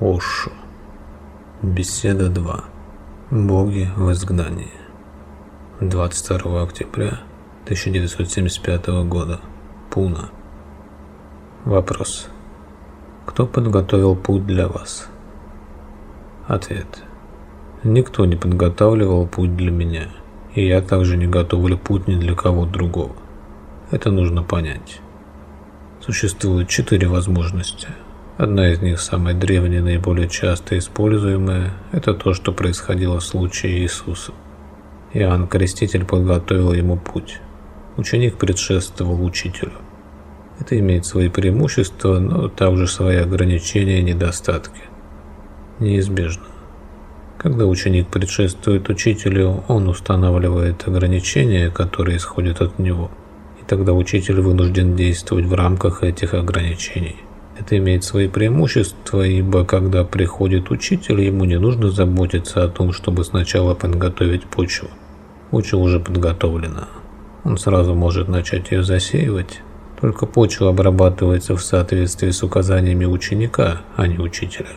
Ошу. Беседа 2. Боги в изгнании. 22 октября 1975 года. Пуна. Вопрос. Кто подготовил путь для вас? Ответ. Никто не подготавливал путь для меня, и я также не готовлю путь ни для кого другого. Это нужно понять. Существует четыре возможности – Одна из них, самая древняя, наиболее часто используемая, это то, что происходило в случае Иисуса. Иоанн Креститель подготовил ему путь. Ученик предшествовал учителю. Это имеет свои преимущества, но также свои ограничения и недостатки. Неизбежно. Когда ученик предшествует учителю, он устанавливает ограничения, которые исходят от него, и тогда учитель вынужден действовать в рамках этих ограничений. Это имеет свои преимущества, ибо когда приходит учитель, ему не нужно заботиться о том, чтобы сначала подготовить почву. Почва уже подготовлена. Он сразу может начать ее засеивать. Только почва обрабатывается в соответствии с указаниями ученика, а не учителя.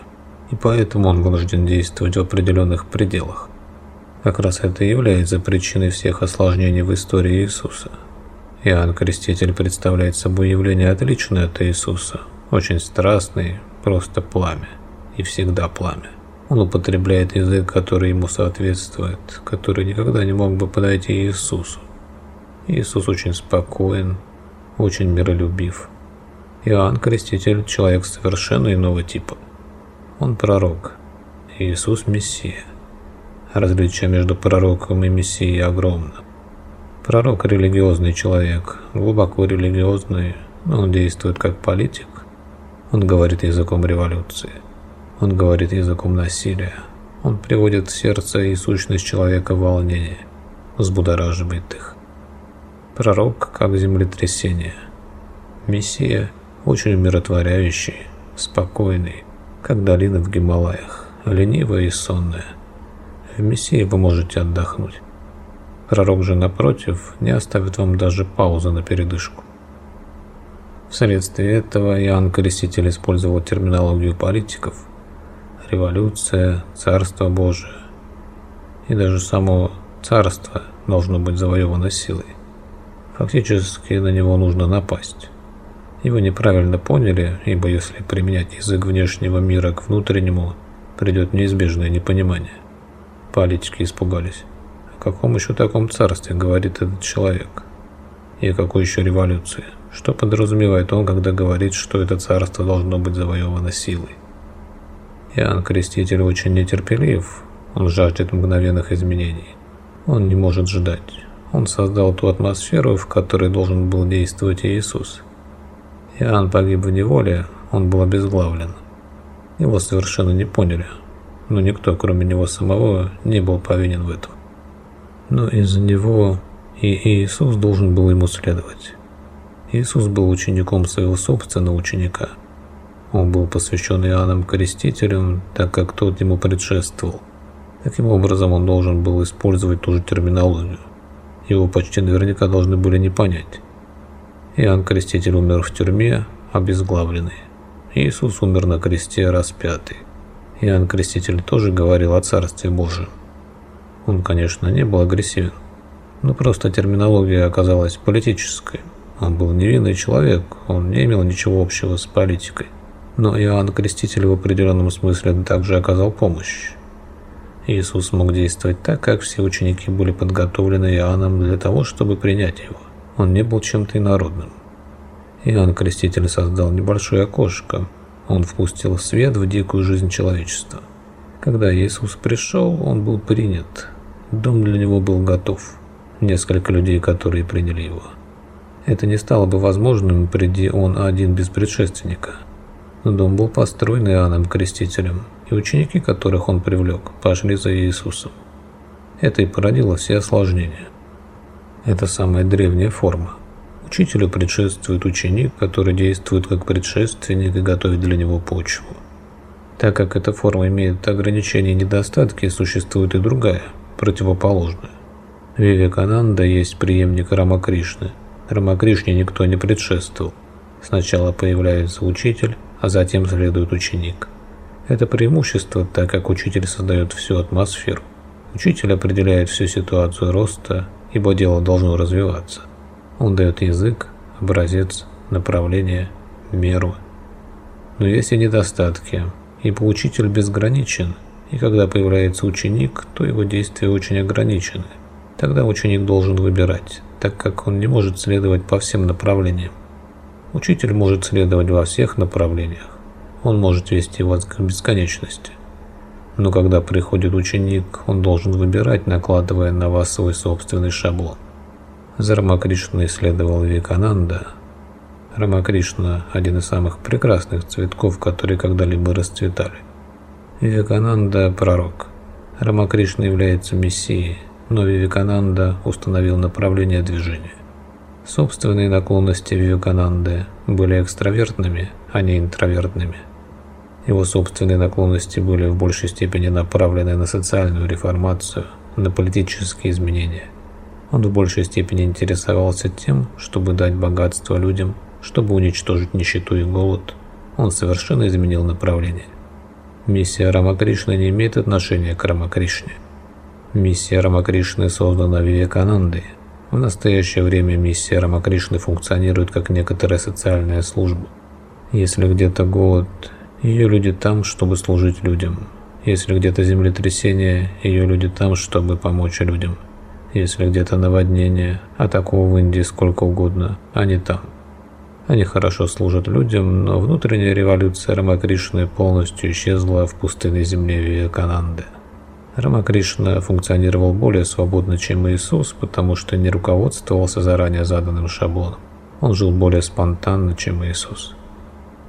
И поэтому он вынужден действовать в определенных пределах. Как раз это и является причиной всех осложнений в истории Иисуса. Иоанн Креститель представляет собой явление отличное от Иисуса – очень страстный, просто пламя. И всегда пламя. Он употребляет язык, который ему соответствует, который никогда не мог бы подойти Иисусу. Иисус очень спокоен, очень миролюбив. Иоанн Креститель – человек совершенно иного типа. Он пророк. Иисус – Мессия. Различие между пророком и Мессией огромно. Пророк – религиозный человек, глубоко религиозный, но он действует как политик, он говорит языком революции. Он говорит языком насилия. Он приводит сердце и сущность человека в волнение, взбудораживает их. Пророк как землетрясение. Мессия очень умиротворяющий, спокойный, как долина в Гималаях, ленивая и сонная. В Мессии вы можете отдохнуть. Пророк же, напротив, не оставит вам даже паузы на передышку. Вследствие этого Иоанн Креститель использовал терминологию политиков «революция», «царство Божие». И даже само царство должно быть завоевано силой. Фактически на него нужно напасть. Его неправильно поняли, ибо если применять язык внешнего мира к внутреннему, придет неизбежное непонимание. Политики испугались. О каком еще таком царстве говорит этот человек? И о какой еще революции? Что подразумевает он, когда говорит, что это царство должно быть завоевано силой? Иоанн Креститель очень нетерпелив, он жаждет мгновенных изменений. Он не может ждать. Он создал ту атмосферу, в которой должен был действовать Иисус. Иоанн погиб в неволе, он был обезглавлен. Его совершенно не поняли, но никто, кроме него самого, не был повинен в этом. Но из-за него и Иисус должен был ему следовать. Иисус был учеником своего собственного ученика. Он был посвящен Иоанном Крестителем, так как тот ему предшествовал. Таким образом, он должен был использовать ту же терминологию. Его почти наверняка должны были не понять. Иоанн Креститель умер в тюрьме, обезглавленный. Иисус умер на кресте распятый. Иоанн Креститель тоже говорил о Царстве Божьем. Он, конечно, не был агрессивен, но просто терминология оказалась политической. Он был невинный человек, он не имел ничего общего с политикой. Но Иоанн Креститель в определенном смысле также оказал помощь. Иисус мог действовать так, как все ученики были подготовлены Иоанном для того, чтобы принять его. Он не был чем-то инородным. Иоанн Креститель создал небольшое окошко. Он впустил свет в дикую жизнь человечества. Когда Иисус пришел, он был принят. Дом для него был готов. Несколько людей, которые приняли его. Это не стало бы возможным, приди он один без предшественника. Дом был построен Иоанном Крестителем, и ученики, которых он привлек, пошли за Иисусом. Это и породило все осложнения. Это самая древняя форма. Учителю предшествует ученик, который действует как предшественник и готовит для него почву. Так как эта форма имеет ограничения и недостатки, существует и другая, противоположная. Вивекананда есть преемник Рамакришны – Рамакришне никто не предшествовал. Сначала появляется учитель, а затем следует ученик. Это преимущество, так как учитель создает всю атмосферу. Учитель определяет всю ситуацию роста, ибо дело должно развиваться. Он дает язык, образец, направление, меру. Но есть и недостатки, ибо учитель безграничен, и когда появляется ученик, то его действия очень ограничены. Тогда ученик должен выбирать, так как он не может следовать по всем направлениям. Учитель может следовать во всех направлениях. Он может вести вас к бесконечности. Но когда приходит ученик, он должен выбирать, накладывая на вас свой собственный шаблон. За Рамакришна исследовал Викананда. Рамакришна – один из самых прекрасных цветков, которые когда-либо расцветали. Викананда – пророк. Рамакришна является мессией, но Вивекананда установил направление движения. Собственные наклонности Вивекананды были экстравертными, а не интровертными. Его собственные наклонности были в большей степени направлены на социальную реформацию, на политические изменения. Он в большей степени интересовался тем, чтобы дать богатство людям, чтобы уничтожить нищету и голод. Он совершенно изменил направление. Миссия Рамакришны не имеет отношения к Рамакришне. Миссия Рамакришны создана Вивеканандой – в настоящее время миссия Рамакришны функционирует как некоторая социальная служба. Если где-то голод, ее люди там, чтобы служить людям. Если где-то землетрясение, ее люди там, чтобы помочь людям. Если где-то наводнение, а такого в Индии сколько угодно, они там. Они хорошо служат людям, но внутренняя революция Рамакришны полностью исчезла в пустынной земле Вивекананды. Рамакришна функционировал более свободно, чем Иисус, потому что не руководствовался заранее заданным шаблоном. Он жил более спонтанно, чем Иисус.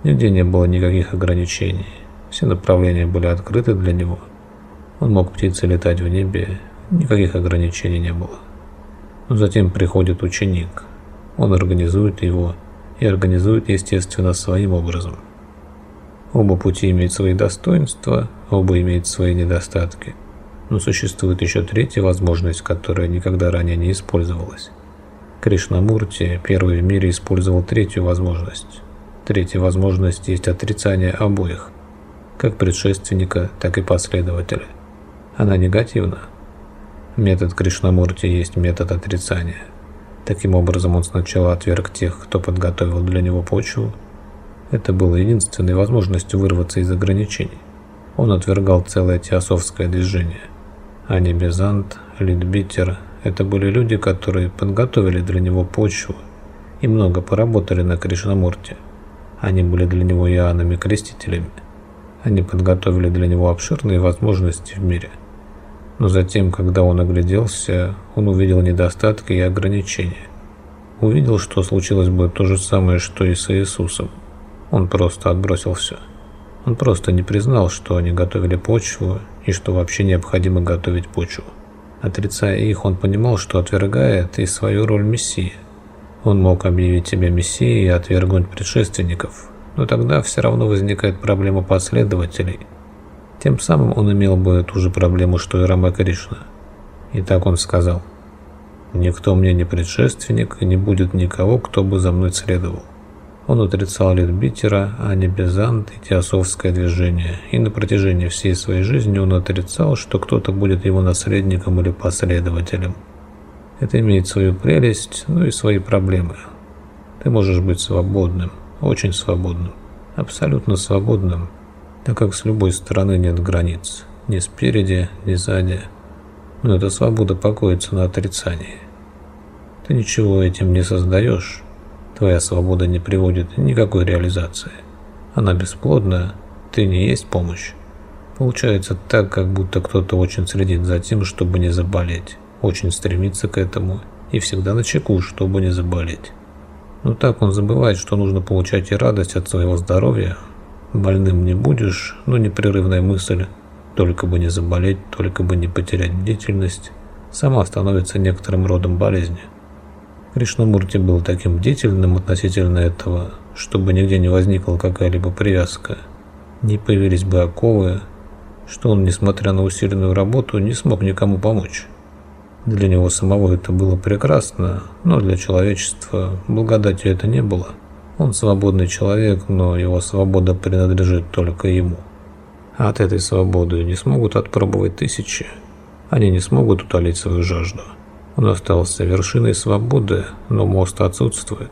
Нигде не было никаких ограничений. Все направления были открыты для него. Он мог птицей летать в небе, никаких ограничений не было. Но затем приходит ученик. Он организует его и организует, естественно, своим образом. Оба пути имеют свои достоинства, оба имеют свои недостатки – но существует еще третья возможность, которая никогда ранее не использовалась. Кришнамурти первый в мире использовал третью возможность. Третья возможность есть отрицание обоих, как предшественника, так и последователя. Она негативна. Метод Кришнамурти есть метод отрицания. Таким образом, он сначала отверг тех, кто подготовил для него почву. Это было единственной возможностью вырваться из ограничений. Он отвергал целое теософское движение. Ани Безант, Лидбитер – это были люди, которые подготовили для него почву и много поработали на Кришнамурте. Они были для него Иоаннами-крестителями. Они подготовили для него обширные возможности в мире. Но затем, когда он огляделся, он увидел недостатки и ограничения. Увидел, что случилось бы то же самое, что и с Иисусом. Он просто отбросил все. Он просто не признал, что они готовили почву и что вообще необходимо готовить почву. Отрицая их, он понимал, что отвергает и свою роль Мессии. Он мог объявить себя Мессией и отвергнуть предшественников, но тогда все равно возникает проблема последователей. Тем самым он имел бы ту же проблему, что и Рама Кришна. И так он сказал, «Никто мне не предшественник, и не будет никого, кто бы за мной следовал». Он отрицал Литбитера, а не Бизант и Теософское движение, и на протяжении всей своей жизни он отрицал, что кто-то будет его наследником или последователем. Это имеет свою прелесть, но и свои проблемы. Ты можешь быть свободным, очень свободным, абсолютно свободным, так как с любой стороны нет границ, ни спереди, ни сзади. Но эта свобода покоится на отрицании. Ты ничего этим не создаешь, Твоя свобода не приводит никакой реализации. Она бесплодна, ты не есть помощь. Получается так, как будто кто-то очень следит за тем, чтобы не заболеть, очень стремится к этому и всегда на чеку, чтобы не заболеть. Но так он забывает, что нужно получать и радость от своего здоровья. Больным не будешь, но непрерывная мысль «только бы не заболеть, только бы не потерять бдительность» сама становится некоторым родом болезни. Кришнамурти был таким бдительным относительно этого, чтобы нигде не возникла какая-либо привязка. Не появились бы оковы, что он, несмотря на усиленную работу, не смог никому помочь. Для него самого это было прекрасно, но для человечества благодати это не было. Он свободный человек, но его свобода принадлежит только ему. От этой свободы не смогут отпробовать тысячи. Они не смогут утолить свою жажду. Он остался вершиной свободы, но мост отсутствует.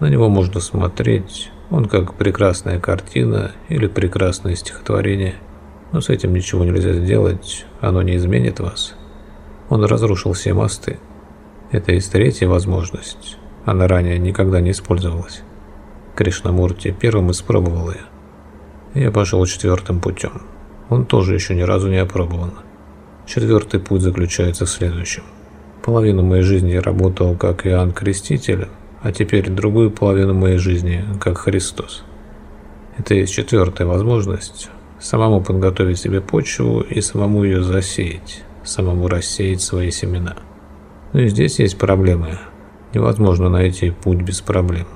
На него можно смотреть, он как прекрасная картина или прекрасное стихотворение. Но с этим ничего нельзя сделать, оно не изменит вас. Он разрушил все мосты. Это есть третья возможность. Она ранее никогда не использовалась. Кришнамурти первым испробовал ее. Я пошел четвертым путем. Он тоже еще ни разу не опробован. Четвертый путь заключается в следующем. Половину моей жизни я работал как Иоанн Креститель, а теперь другую половину моей жизни как Христос. Это есть четвертая возможность – самому подготовить себе почву и самому ее засеять, самому рассеять свои семена. Но и здесь есть проблемы. Невозможно найти путь без проблем.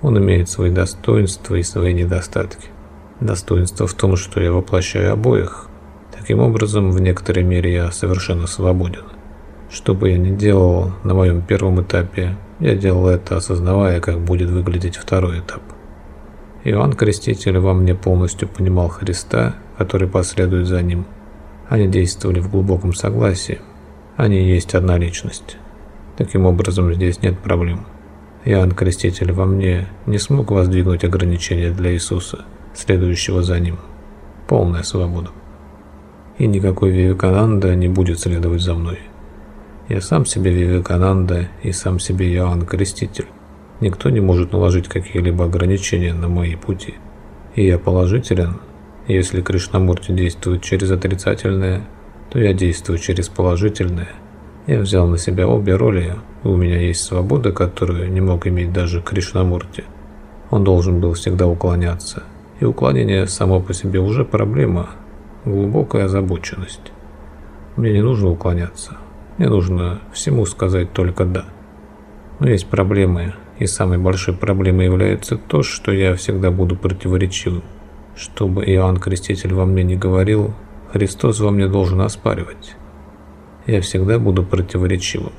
Он имеет свои достоинства и свои недостатки. Достоинство в том, что я воплощаю обоих. Таким образом, в некоторой мере я совершенно свободен. Что бы я ни делал на моем первом этапе, я делал это, осознавая, как будет выглядеть второй этап. Иоанн Креститель во мне полностью понимал Христа, который последует за ним. Они действовали в глубоком согласии. Они есть одна личность. Таким образом, здесь нет проблем. Иоанн Креститель во мне не смог воздвигнуть ограничения для Иисуса – следующего за ним. Полная свобода. И никакой Вивекананда не будет следовать за мной. Я сам себе Вивекананда и сам себе Иоанн Креститель. Никто не может наложить какие-либо ограничения на мои пути. И я положителен. Если Кришнамурти действует через отрицательное, то я действую через положительное. Я взял на себя обе роли, и у меня есть свобода, которую не мог иметь даже Кришнамурти. Он должен был всегда уклоняться – и уклонение само по себе уже проблема, глубокая озабоченность. Мне не нужно уклоняться, мне нужно всему сказать только «да». Но есть проблемы, и самой большой проблемой является то, что я всегда буду противоречивым. Что бы Иоанн Креститель во мне не говорил, Христос во мне должен оспаривать. Я всегда буду противоречивым.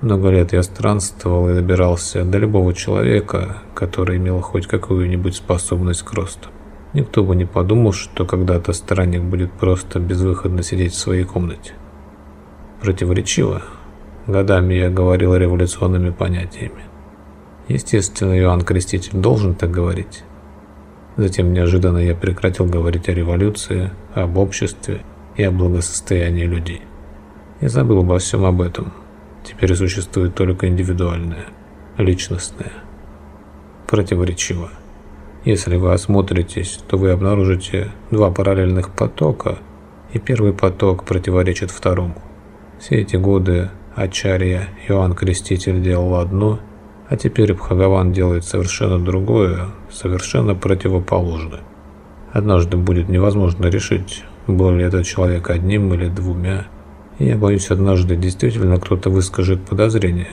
Много лет я странствовал и добирался до любого человека, который имел хоть какую-нибудь способность к росту. Никто бы не подумал, что когда-то странник будет просто безвыходно сидеть в своей комнате. Противоречиво. Годами я говорил революционными понятиями. Естественно, Иоанн Креститель должен так говорить. Затем неожиданно я прекратил говорить о революции, об обществе и о благосостоянии людей. Я забыл обо всем об этом – Теперь существует только индивидуальное, личностное. Противоречиво. Если вы осмотритесь, то вы обнаружите два параллельных потока, и первый поток противоречит второму. Все эти годы Ачарья Иоанн Креститель делал одно, а теперь Бхагаван делает совершенно другое, совершенно противоположное. Однажды будет невозможно решить, был ли этот человек одним или двумя, я боюсь, однажды действительно кто-то выскажет подозрение,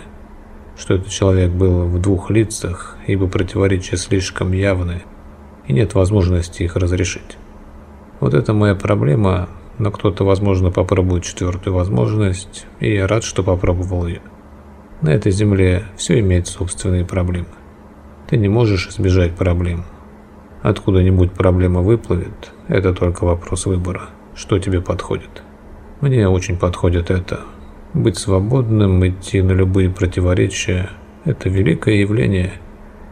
что этот человек был в двух лицах, ибо противоречия слишком явны, и нет возможности их разрешить. Вот это моя проблема, но кто-то, возможно, попробует четвертую возможность, и я рад, что попробовал ее. На этой земле все имеет собственные проблемы. Ты не можешь избежать проблем. Откуда-нибудь проблема выплывет, это только вопрос выбора, что тебе подходит. Мне очень подходит это. Быть свободным, идти на любые противоречия – это великое явление,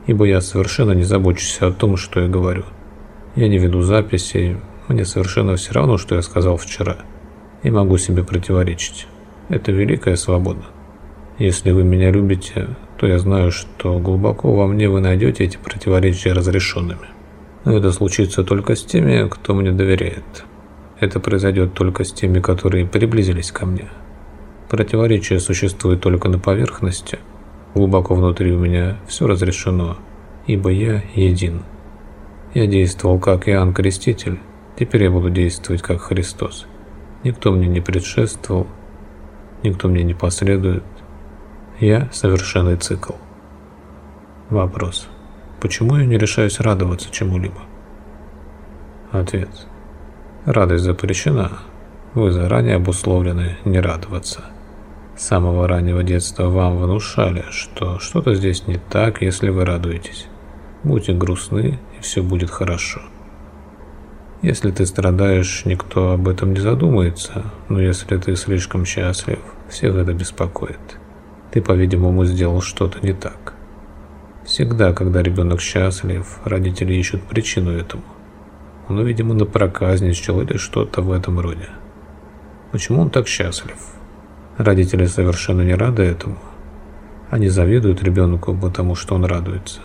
ибо я совершенно не забочусь о том, что я говорю. Я не веду записей, мне совершенно все равно, что я сказал вчера. И могу себе противоречить. Это великая свобода. Если вы меня любите, то я знаю, что глубоко во мне вы найдете эти противоречия разрешенными. Но это случится только с теми, кто мне доверяет. Это произойдет только с теми, которые приблизились ко мне. Противоречие существует только на поверхности. Глубоко внутри у меня все разрешено, ибо я един. Я действовал как Иоанн Креститель, теперь я буду действовать как Христос. Никто мне не предшествовал, никто мне не последует. Я совершенный цикл. Вопрос. Почему я не решаюсь радоваться чему-либо? Ответ. Радость запрещена. Вы заранее обусловлены не радоваться. С самого раннего детства вам внушали, что что-то здесь не так, если вы радуетесь. Будьте грустны, и все будет хорошо. Если ты страдаешь, никто об этом не задумается, но если ты слишком счастлив, всех это беспокоит. Ты, по-видимому, сделал что-то не так. Всегда, когда ребенок счастлив, родители ищут причину этому. Он, видимо, напроказничал или что-то в этом роде. Почему он так счастлив? Родители совершенно не рады этому. Они завидуют ребенку, потому что он радуется.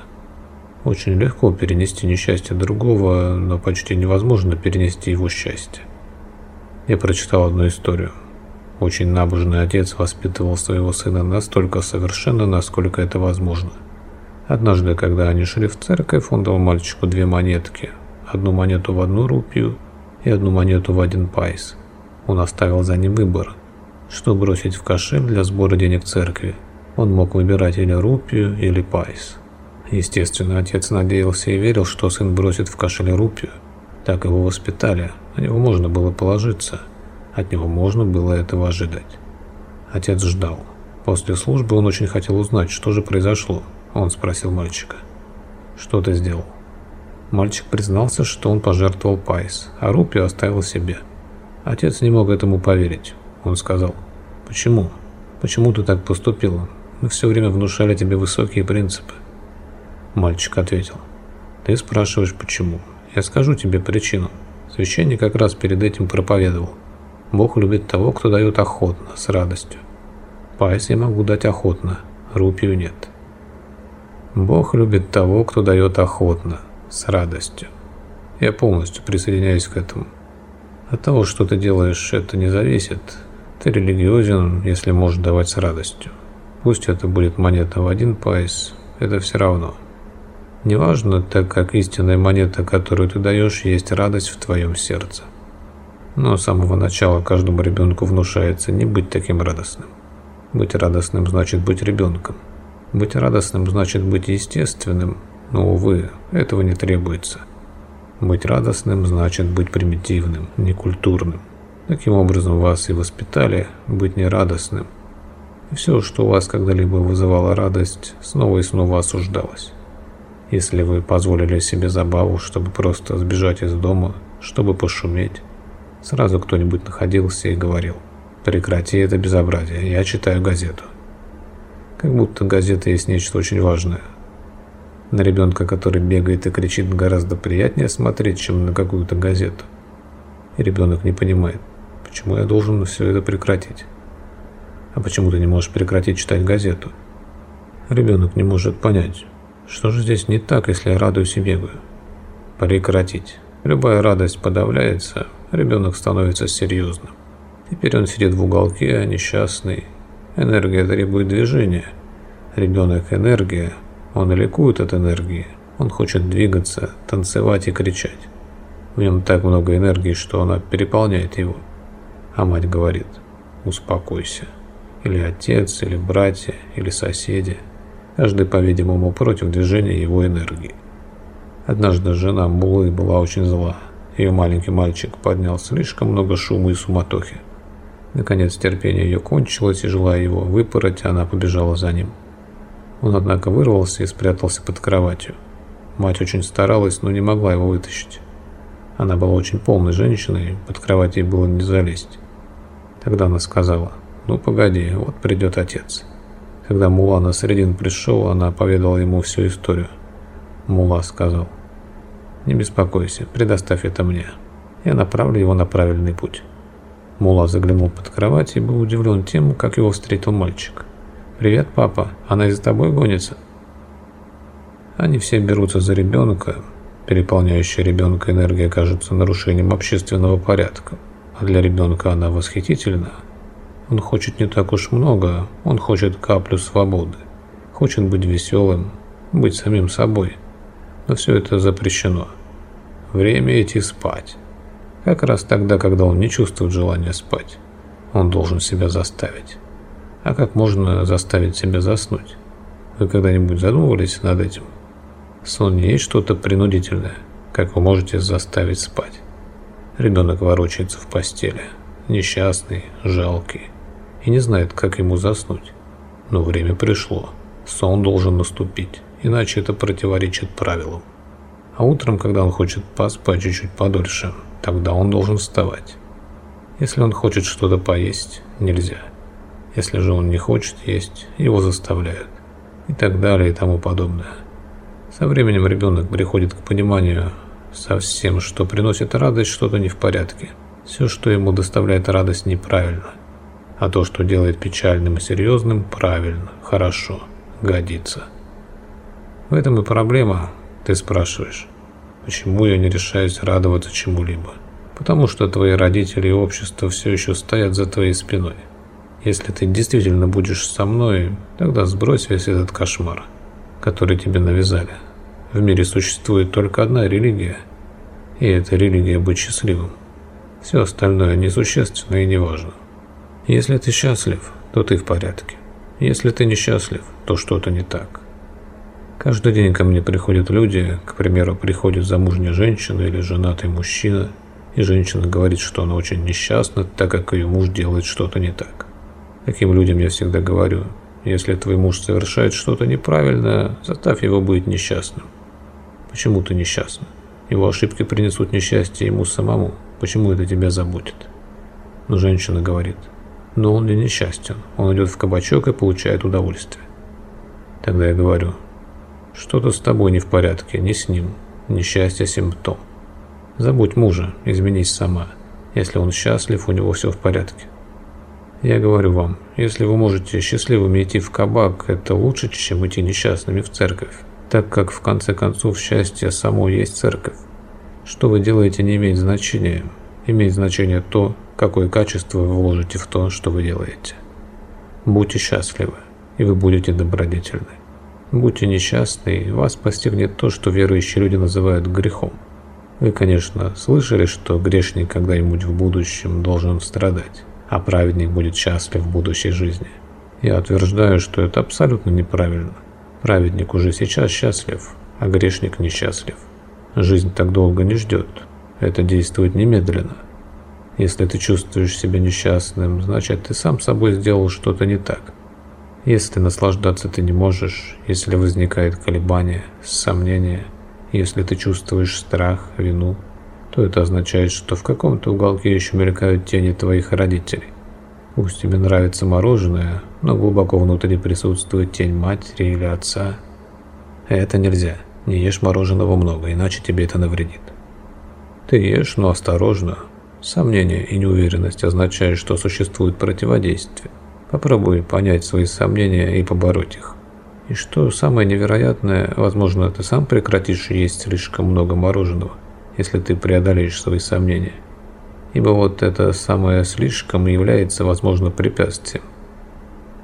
Очень легко перенести несчастье другого, но почти невозможно перенести его счастье. Я прочитал одну историю. Очень набожный отец воспитывал своего сына настолько совершенно, насколько это возможно. Однажды, когда они шли в церковь, он дал мальчику две монетки. Одну монету в одну рупию и одну монету в один пайс. Он оставил за ним выбор, что бросить в кошель для сбора денег церкви. Он мог выбирать или рупию, или пайс. Естественно, отец надеялся и верил, что сын бросит в кошель рупию. Так его воспитали, на него можно было положиться. От него можно было этого ожидать. Отец ждал. После службы он очень хотел узнать, что же произошло. Он спросил мальчика. «Что ты сделал?» Мальчик признался, что он пожертвовал пайс, а рупию оставил себе. Отец не мог этому поверить. Он сказал, «Почему? Почему ты так поступил? Мы все время внушали тебе высокие принципы. Мальчик ответил. Ты спрашиваешь, почему? Я скажу тебе причину. Священник как раз перед этим проповедовал. Бог любит того, кто дает охотно, с радостью. Пайс я могу дать охотно, рупию нет. Бог любит того, кто дает охотно, с радостью. Я полностью присоединяюсь к этому. От того, что ты делаешь, это не зависит. Ты религиозен, если можешь давать с радостью. Пусть это будет монета в один пайс, это все равно. Неважно, так как истинная монета, которую ты даешь, есть радость в твоем сердце. Но с самого начала каждому ребенку внушается не быть таким радостным. Быть радостным значит быть ребенком. Быть радостным значит быть естественным, но, увы, этого не требуется. Быть радостным значит быть примитивным, некультурным. Таким образом вас и воспитали быть нерадостным. И все, что у вас когда-либо вызывало радость, снова и снова осуждалось. Если вы позволили себе забаву, чтобы просто сбежать из дома, чтобы пошуметь, сразу кто-нибудь находился и говорил «Прекрати это безобразие, я читаю газету». Как будто газета есть нечто очень важное. На ребенка, который бегает и кричит, гораздо приятнее смотреть, чем на какую-то газету. И ребенок не понимает, почему я должен все это прекратить. А почему ты не можешь прекратить читать газету? Ребенок не может понять, что же здесь не так, если я радуюсь и бегаю? Прекратить. Любая радость подавляется, ребенок становится серьезным. Теперь он сидит в уголке, несчастный. Энергия требует движения. Ребенок – энергия. Он ликует от энергии. Он хочет двигаться, танцевать и кричать. В нем так много энергии, что она переполняет его. А мать говорит «Успокойся». Или отец, или братья, или соседи – каждый, по-видимому, против движения его энергии. Однажды жена Мулы была очень зла. Ее маленький мальчик поднял слишком много шума и суматохи. Наконец терпение ее кончилось, и желая его выпороть, она побежала за ним. Он, однако, вырвался и спрятался под кроватью. Мать очень старалась, но не могла его вытащить. Она была очень полной женщиной, под кровать ей было не залезть. Тогда она сказала, ну погоди, вот придет отец. Когда Мула на средин пришел, она поведала ему всю историю. Мула сказал, «Не беспокойся, предоставь это мне. Я направлю его на правильный путь». Мула заглянул под кровать и был удивлен тем, как его встретил мальчик. «Привет, папа. Она из-за тобой гонится?» Они все берутся за ребенка. Переполняющая ребенка энергия кажется нарушением общественного порядка, а для ребенка она восхитительна – он хочет не так уж много, он хочет каплю свободы. Хочет быть веселым, быть самим собой. Но все это запрещено. Время идти спать. Как раз тогда, когда он не чувствует желания спать. Он должен себя заставить. А как можно заставить себя заснуть? Вы когда-нибудь задумывались над этим? Сон не есть что-то принудительное, как вы можете заставить спать. Ребенок ворочается в постели, несчастный, жалкий и не знает, как ему заснуть. Но время пришло. Сон должен наступить, иначе это противоречит правилам. А утром, когда он хочет поспать чуть-чуть подольше, тогда он должен вставать. Если он хочет что-то поесть, нельзя. Если же он не хочет есть, его заставляют. И так далее и тому подобное. Со временем ребенок приходит к пониманию совсем, что приносит радость, что-то не в порядке. Все, что ему доставляет радость, неправильно. А то, что делает печальным и серьезным, правильно, хорошо, годится. В этом и проблема, ты спрашиваешь. Почему я не решаюсь радоваться чему-либо? Потому что твои родители и общество все еще стоят за твоей спиной. Если ты действительно будешь со мной, тогда сбрось весь этот кошмар, который тебе навязали. В мире существует только одна религия, и это религия быть счастливым. Все остальное несущественно и неважно. Если ты счастлив, то ты в порядке. Если ты несчастлив, то что-то не так. Каждый день ко мне приходят люди, к примеру, приходит замужняя женщина или женатый мужчина, и женщина говорит, что она очень несчастна, так как ее муж делает что-то не так. Таким людям я всегда говорю, если твой муж совершает что-то неправильное, заставь его быть несчастным. Почему ты несчастна? Его ошибки принесут несчастье ему самому. Почему это тебя заботит? Но женщина говорит, но он не несчастен. Он идет в кабачок и получает удовольствие. Тогда я говорю, что-то с тобой не в порядке, не с ним. Несчастье – симптом. Забудь мужа, изменись сама. Если он счастлив, у него все в порядке. Я говорю вам, если вы можете счастливыми идти в кабак, это лучше, чем идти несчастными в церковь так как в конце концов счастье само есть церковь. Что вы делаете не имеет значения. Имеет значение то, какое качество вы вложите в то, что вы делаете. Будьте счастливы, и вы будете добродетельны. Будьте несчастны, и вас постигнет то, что верующие люди называют грехом. Вы, конечно, слышали, что грешник когда-нибудь в будущем должен страдать, а праведник будет счастлив в будущей жизни. Я утверждаю, что это абсолютно неправильно. Праведник уже сейчас счастлив, а грешник несчастлив. Жизнь так долго не ждет. Это действует немедленно. Если ты чувствуешь себя несчастным, значит ты сам собой сделал что-то не так. Если наслаждаться ты не можешь, если возникает колебание, сомнение, если ты чувствуешь страх, вину, то это означает, что в каком-то уголке еще мелькают тени твоих родителей. Пусть тебе нравится мороженое, но глубоко внутри присутствует тень матери или отца. Это нельзя. Не ешь мороженого много, иначе тебе это навредит. Ты ешь, но осторожно. Сомнение и неуверенность означают, что существует противодействие. Попробуй понять свои сомнения и побороть их. И что самое невероятное, возможно, ты сам прекратишь есть слишком много мороженого, если ты преодолеешь свои сомнения ибо вот это самое слишком является, возможно, препятствием.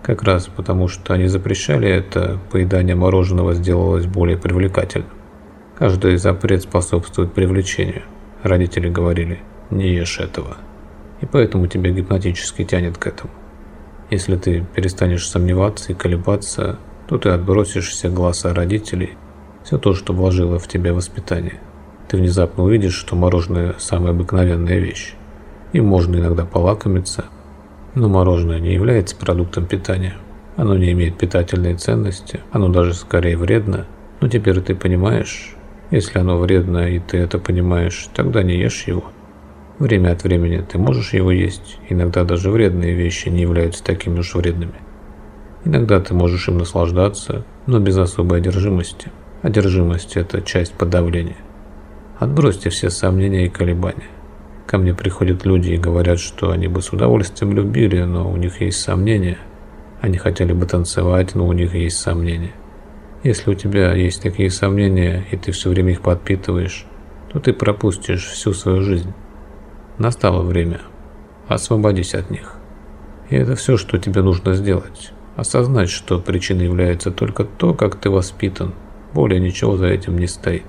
Как раз потому, что они запрещали это, поедание мороженого сделалось более привлекательным. Каждый запрет способствует привлечению. Родители говорили, не ешь этого. И поэтому тебя гипнотически тянет к этому. Если ты перестанешь сомневаться и колебаться, то ты отбросишь все глаза родителей, все то, что вложило в тебя воспитание. Ты внезапно увидишь, что мороженое – самая обыкновенная вещь. Им можно иногда полакомиться, но мороженое не является продуктом питания. Оно не имеет питательной ценности, оно даже скорее вредно. Но теперь ты понимаешь, если оно вредно и ты это понимаешь, тогда не ешь его. Время от времени ты можешь его есть, иногда даже вредные вещи не являются такими уж вредными. Иногда ты можешь им наслаждаться, но без особой одержимости. Одержимость – это часть подавления. Отбросьте все сомнения и колебания. Ко мне приходят люди и говорят, что они бы с удовольствием любили, но у них есть сомнения. Они хотели бы танцевать, но у них есть сомнения. Если у тебя есть такие сомнения, и ты все время их подпитываешь, то ты пропустишь всю свою жизнь. Настало время. Освободись от них. И это все, что тебе нужно сделать. Осознать, что причиной является только то, как ты воспитан. Более ничего за этим не стоит.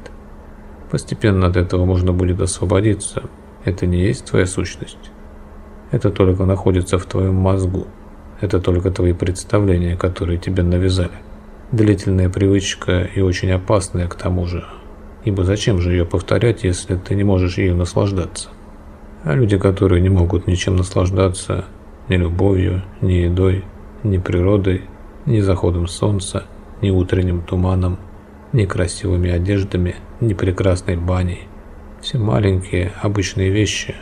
Постепенно от этого можно будет освободиться. Это не есть твоя сущность. Это только находится в твоем мозгу. Это только твои представления, которые тебе навязали. Длительная привычка и очень опасная к тому же. Ибо зачем же ее повторять, если ты не можешь ею наслаждаться? А люди, которые не могут ничем наслаждаться, ни любовью, ни едой, ни природой, ни заходом солнца, ни утренним туманом, ни красивыми одеждами, ни прекрасной баней. Все маленькие, обычные вещи,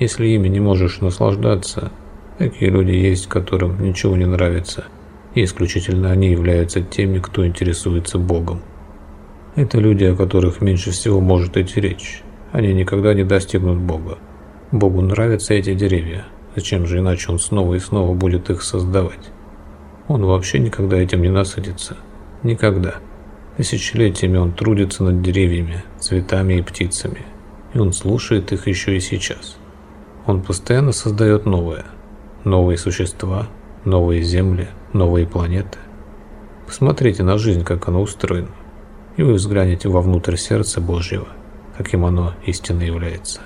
если ими не можешь наслаждаться, такие люди есть, которым ничего не нравится, и исключительно они являются теми, кто интересуется Богом. Это люди, о которых меньше всего может идти речь. Они никогда не достигнут Бога. Богу нравятся эти деревья. Зачем же иначе он снова и снова будет их создавать? Он вообще никогда этим не насытится. Никогда. Тысячелетиями он трудится над деревьями, цветами и птицами. И он слушает их еще и сейчас. Он постоянно создает новое. Новые существа, новые земли, новые планеты. Посмотрите на жизнь, как она устроена, и вы взглянете вовнутрь сердца Божьего, каким оно истинно является.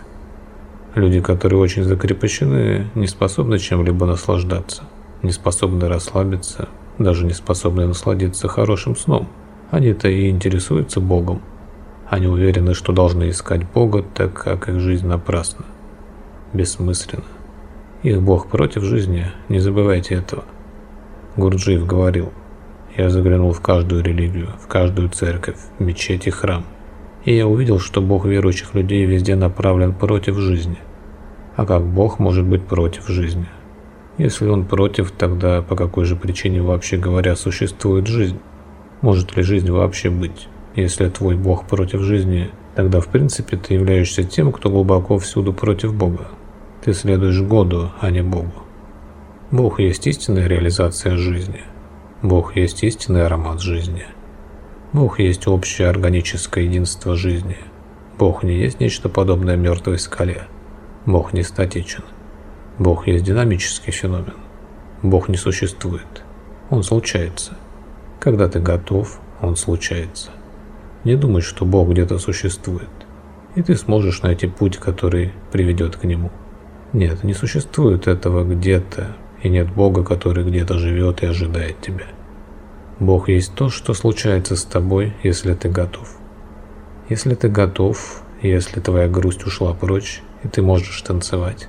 Люди, которые очень закрепощены, не способны чем-либо наслаждаться, не способны расслабиться, даже не способны насладиться хорошим сном. Они-то и интересуются Богом. Они уверены, что должны искать Бога, так как их жизнь напрасна. Бессмысленно. Их Бог против жизни, не забывайте этого. Гурджиев говорил, я заглянул в каждую религию, в каждую церковь, мечеть и храм. И я увидел, что Бог верующих людей везде направлен против жизни. А как Бог может быть против жизни? Если он против, тогда по какой же причине вообще говоря существует жизнь? Может ли жизнь вообще быть? Если твой Бог против жизни, тогда в принципе ты являешься тем, кто глубоко всюду против Бога. Ты следуешь году, а не Богу. Бог есть истинная реализация жизни. Бог есть истинный аромат жизни. Бог есть общее органическое единство жизни. Бог не есть нечто подобное мертвой скале. Бог не статичен. Бог есть динамический феномен. Бог не существует. Он случается. Когда ты готов, он случается. Не думай, что Бог где-то существует, и ты сможешь найти путь, который приведет к нему. Нет, не существует этого где-то, и нет Бога, который где-то живет и ожидает тебя. Бог есть то, что случается с тобой, если ты готов. Если ты готов, если твоя грусть ушла прочь, и ты можешь танцевать.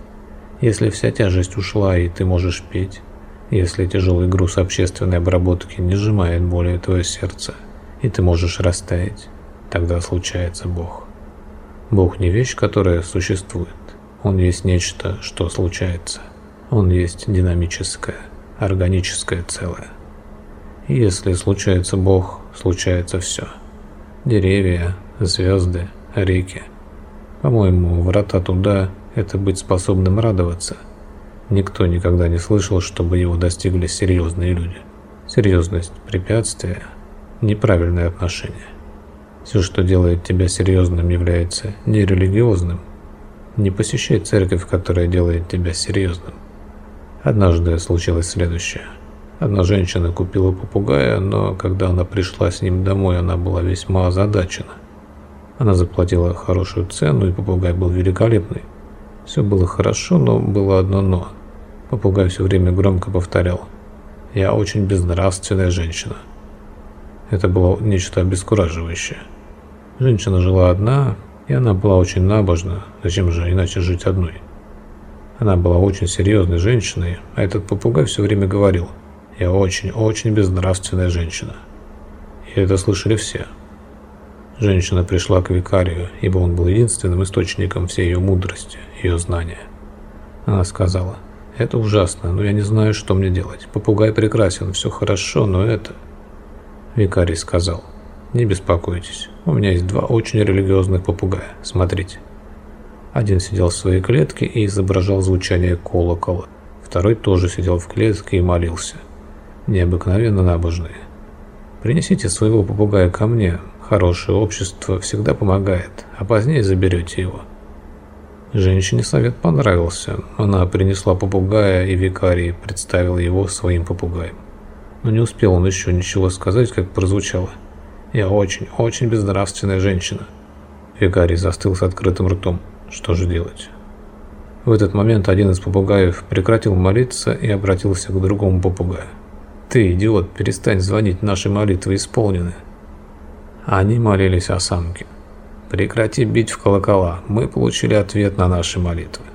Если вся тяжесть ушла, и ты можешь петь. Если тяжелый груз общественной обработки не сжимает более твое сердце, и ты можешь растаять, тогда случается Бог. Бог не вещь, которая существует. Он есть нечто, что случается. Он есть динамическое, органическое целое. И если случается Бог, случается все. Деревья, звезды, реки – по-моему, врата туда – это быть способным радоваться. Никто никогда не слышал, чтобы его достигли серьезные люди. Серьезность – препятствие, неправильное отношение. Все, что делает тебя серьезным, является нерелигиозным. Не посещай церковь, которая делает тебя серьезным. Однажды случилось следующее. Одна женщина купила попугая, но когда она пришла с ним домой, она была весьма озадачена – она заплатила хорошую цену, и попугай был великолепный. Все было хорошо, но было одно «но». Попугай все время громко повторял «Я очень безнравственная женщина». Это было нечто обескураживающее. Женщина жила одна, и она была очень набожна, зачем же иначе жить одной. Она была очень серьезной женщиной, а этот попугай все время говорил «Я очень-очень безнравственная женщина». И это слышали все. Женщина пришла к викарию, ибо он был единственным источником всей ее мудрости, ее знания. Она сказала, «Это ужасно, но я не знаю, что мне делать. Попугай прекрасен, все хорошо, но это...» Викарий сказал, «Не беспокойтесь, у меня есть два очень религиозных попугая, смотрите». Один сидел в своей клетке и изображал звучание колокола, второй тоже сидел в клетке и молился. Необыкновенно набожные. «Принесите своего попугая ко мне, Хорошее общество всегда помогает, а позднее заберете его. Женщине совет понравился. Она принесла попугая, и викарий представил его своим попугаем. Но не успел он еще ничего сказать, как прозвучало. «Я очень, очень безнравственная женщина». Викарий застыл с открытым ртом. Что же делать? В этот момент один из попугаев прекратил молиться и обратился к другому попугаю. «Ты, идиот, перестань звонить, наши молитвы исполнены». Они молились о самке. Прекрати бить в колокола, мы получили ответ на наши молитвы.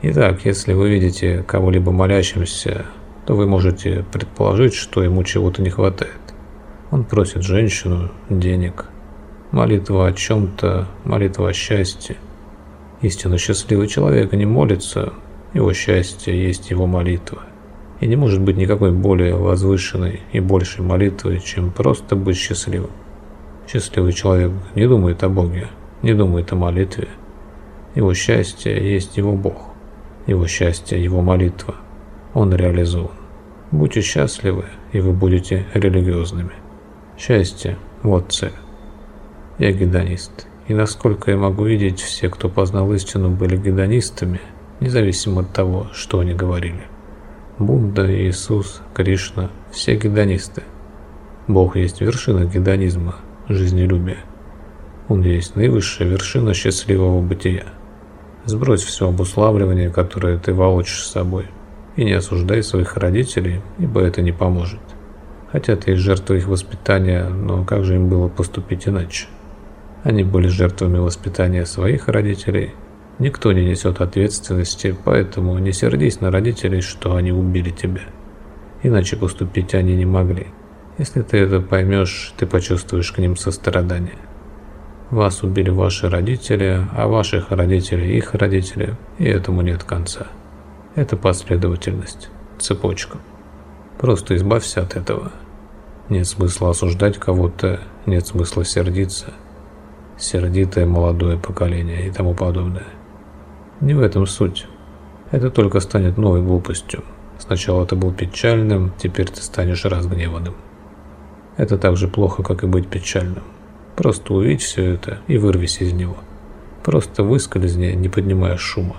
Итак, если вы видите кого-либо молящимся, то вы можете предположить, что ему чего-то не хватает. Он просит женщину, денег. Молитва о чем-то, молитва о счастье. Истинно счастливый человек не молится, его счастье есть его молитва. И не может быть никакой более возвышенной и большей молитвы, чем просто быть счастливым. Счастливый человек не думает о Боге, не думает о молитве. Его счастье есть его Бог. Его счастье – его молитва. Он реализован. Будьте счастливы, и вы будете религиозными. Счастье – вот цель. Я гедонист. И насколько я могу видеть, все, кто познал истину, были гедонистами, независимо от того, что они говорили. Будда, Иисус, Кришна – все гедонисты. Бог есть вершина гедонизма, жизнелюбия. Он есть наивысшая вершина счастливого бытия. Сбрось все обуславливание, которое ты волочишь с собой, и не осуждай своих родителей, ибо это не поможет. Хотя ты и жертва их воспитания, но как же им было поступить иначе? Они были жертвами воспитания своих родителей. Никто не несет ответственности, поэтому не сердись на родителей, что они убили тебя. Иначе поступить они не могли. Если ты это поймешь, ты почувствуешь к ним сострадание. Вас убили ваши родители, а ваших родителей их родители, и этому нет конца. Это последовательность, цепочка. Просто избавься от этого. Нет смысла осуждать кого-то, нет смысла сердиться. Сердитое молодое поколение и тому подобное. Не в этом суть. Это только станет новой глупостью. Сначала ты был печальным, теперь ты станешь разгневанным. Это так же плохо, как и быть печальным. Просто увидь все это и вырвись из него. Просто выскользни, не поднимая шума.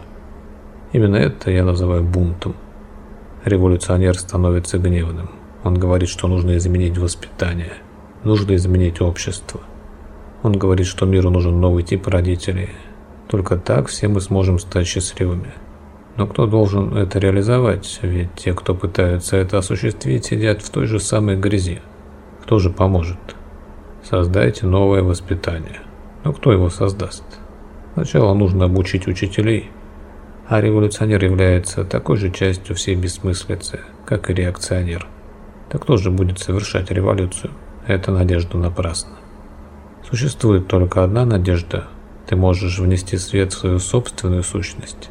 Именно это я называю бунтом. Революционер становится гневным. Он говорит, что нужно изменить воспитание, нужно изменить общество. Он говорит, что миру нужен новый тип родителей. Только так все мы сможем стать счастливыми. Но кто должен это реализовать? Ведь те, кто пытаются это осуществить, сидят в той же самой грязи. Кто же поможет? Создайте новое воспитание. Но кто его создаст? Сначала нужно обучить учителей. А революционер является такой же частью всей бессмыслицы, как и реакционер. Так кто же будет совершать революцию? Это надежда напрасна. Существует только одна надежда. Ты можешь внести свет в свою собственную сущность.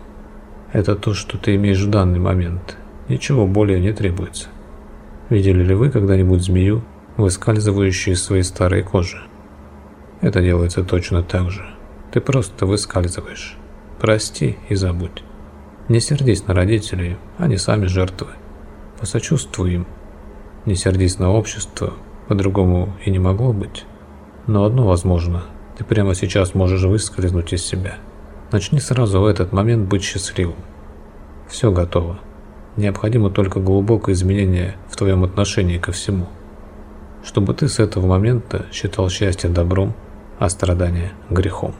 Это то, что ты имеешь в данный момент. Ничего более не требуется. Видели ли вы когда-нибудь змею, выскальзывающую из своей старой кожи? Это делается точно так же. Ты просто выскальзываешь. Прости и забудь. Не сердись на родителей, они сами жертвы. Посочувствуй им. Не сердись на общество, по-другому и не могло быть. Но одно возможно, ты прямо сейчас можешь выскользнуть из себя. Начни сразу в этот момент быть счастливым. Все готово. Необходимо только глубокое изменение в твоем отношении ко всему. Чтобы ты с этого момента считал счастье добром, а страдания грехом.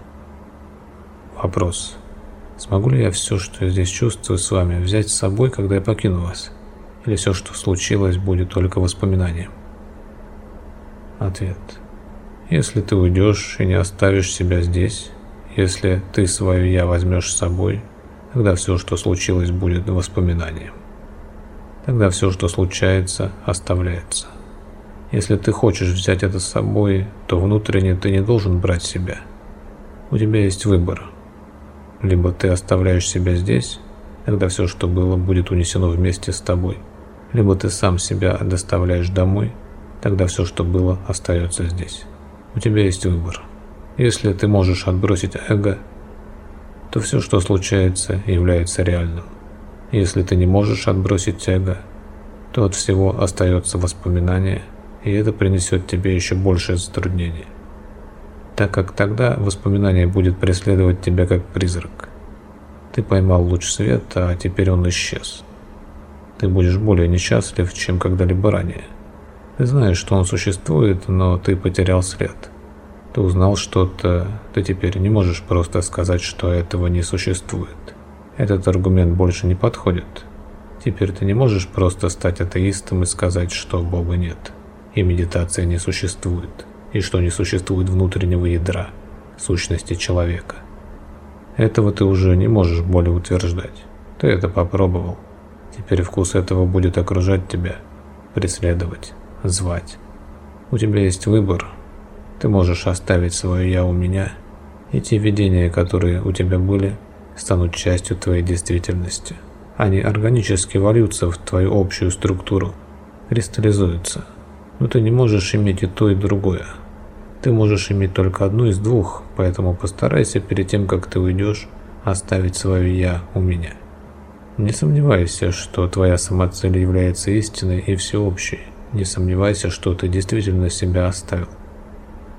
Вопрос. Смогу ли я все, что я здесь чувствую с вами, взять с собой, когда я покину вас? Или все, что случилось, будет только воспоминанием? Ответ. Если ты уйдешь и не оставишь себя здесь, если ты свое «я» возьмешь с собой, тогда все, что случилось, будет воспоминанием. Тогда все, что случается, оставляется. Если ты хочешь взять это с собой, то внутренне ты не должен брать себя. У тебя есть выбор. Либо ты оставляешь себя здесь, тогда все, что было, будет унесено вместе с тобой – либо ты сам себя доставляешь домой, тогда все, что было, остается здесь. У тебя есть выбор. Если ты можешь отбросить эго, то все, что случается, является реальным. Если ты не можешь отбросить эго, то от всего остается воспоминание, и это принесет тебе еще большее затруднение. Так как тогда воспоминание будет преследовать тебя как призрак. Ты поймал луч света, а теперь он исчез ты будешь более несчастлив, чем когда-либо ранее. Ты знаешь, что он существует, но ты потерял след. Ты узнал что-то, ты теперь не можешь просто сказать, что этого не существует. Этот аргумент больше не подходит. Теперь ты не можешь просто стать атеистом и сказать, что Бога нет, и медитация не существует, и что не существует внутреннего ядра, сущности человека. Этого ты уже не можешь более утверждать. Ты это попробовал. Теперь вкус этого будет окружать тебя, преследовать, звать. У тебя есть выбор. Ты можешь оставить свое «я» у меня, и те видения, которые у тебя были, станут частью твоей действительности. Они органически вольются в твою общую структуру, кристаллизуются. Но ты не можешь иметь и то, и другое. Ты можешь иметь только одну из двух, поэтому постарайся перед тем, как ты уйдешь, оставить свое «я» у меня. Не сомневайся, что твоя самоцель является истиной и всеобщей. Не сомневайся, что ты действительно себя оставил.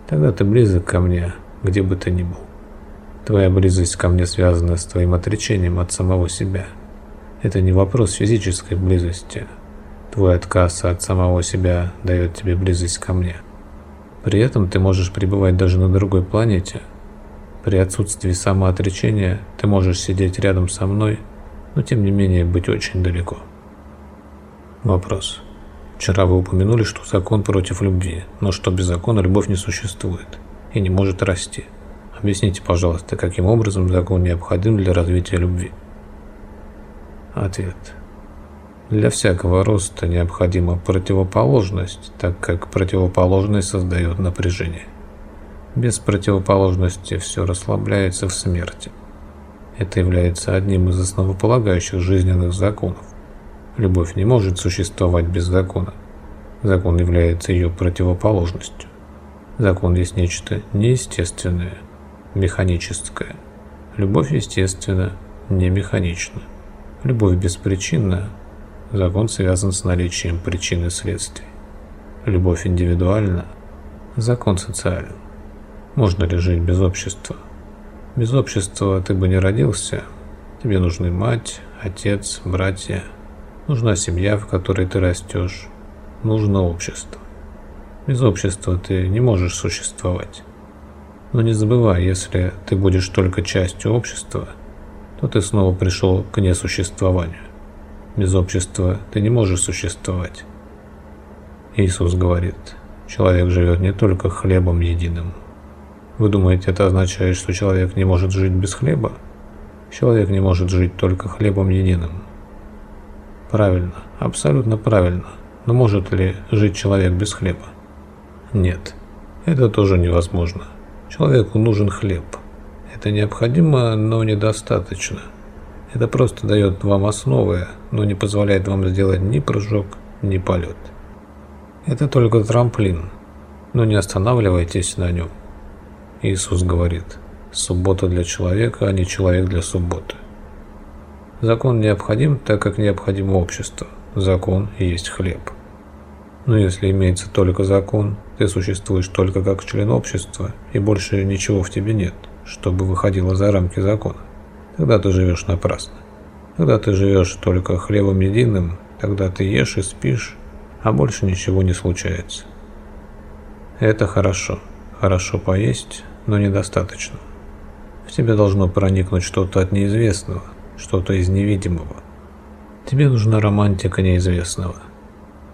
Тогда ты близок ко мне, где бы ты ни был. Твоя близость ко мне связана с твоим отречением от самого себя. Это не вопрос физической близости. Твой отказ от самого себя дает тебе близость ко мне. При этом ты можешь пребывать даже на другой планете. При отсутствии самоотречения ты можешь сидеть рядом со мной – но тем не менее быть очень далеко. Вопрос. Вчера вы упомянули, что закон против любви, но что без закона любовь не существует и не может расти. Объясните, пожалуйста, каким образом закон необходим для развития любви? Ответ. Для всякого роста необходима противоположность, так как противоположность создает напряжение. Без противоположности все расслабляется в смерти. Это является одним из основополагающих жизненных законов. Любовь не может существовать без закона. Закон является ее противоположностью. Закон есть нечто неестественное, механическое. Любовь естественна, не механична. Любовь беспричинна. Закон связан с наличием причин и следствий. Любовь индивидуальна. Закон социален. Можно ли жить без общества? Без общества ты бы не родился. Тебе нужны мать, отец, братья. Нужна семья, в которой ты растешь. Нужно общество. Без общества ты не можешь существовать. Но не забывай, если ты будешь только частью общества, то ты снова пришел к несуществованию. Без общества ты не можешь существовать. Иисус говорит, человек живет не только хлебом единым, вы думаете, это означает, что человек не может жить без хлеба? Человек не может жить только хлебом единым. Правильно, абсолютно правильно. Но может ли жить человек без хлеба? Нет, это тоже невозможно. Человеку нужен хлеб. Это необходимо, но недостаточно. Это просто дает вам основы, но не позволяет вам сделать ни прыжок, ни полет. Это только трамплин, но не останавливайтесь на нем. Иисус говорит, суббота для человека, а не человек для субботы. Закон необходим, так как необходимо общество. Закон есть хлеб. Но если имеется только закон, ты существуешь только как член общества, и больше ничего в тебе нет, чтобы выходило за рамки закона. Тогда ты живешь напрасно. Когда ты живешь только хлебом единым, тогда ты ешь и спишь, а больше ничего не случается. Это хорошо. Хорошо поесть, но недостаточно. В тебя должно проникнуть что-то от неизвестного, что-то из невидимого. Тебе нужна романтика неизвестного.